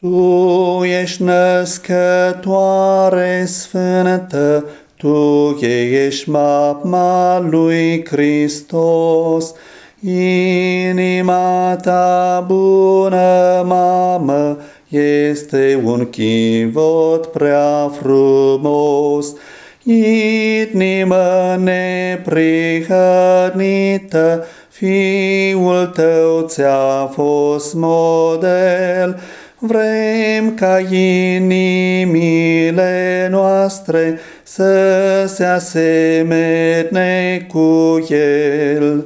Tu ești născătoare sfântă, Tu ești mama lui Hristos, Inima ta bună, mamă, este un chivot prea frumos. Inimă neprihănită, Fiul tău ți-a fost model, Vrem ca inimile noastre să se asemene cu El.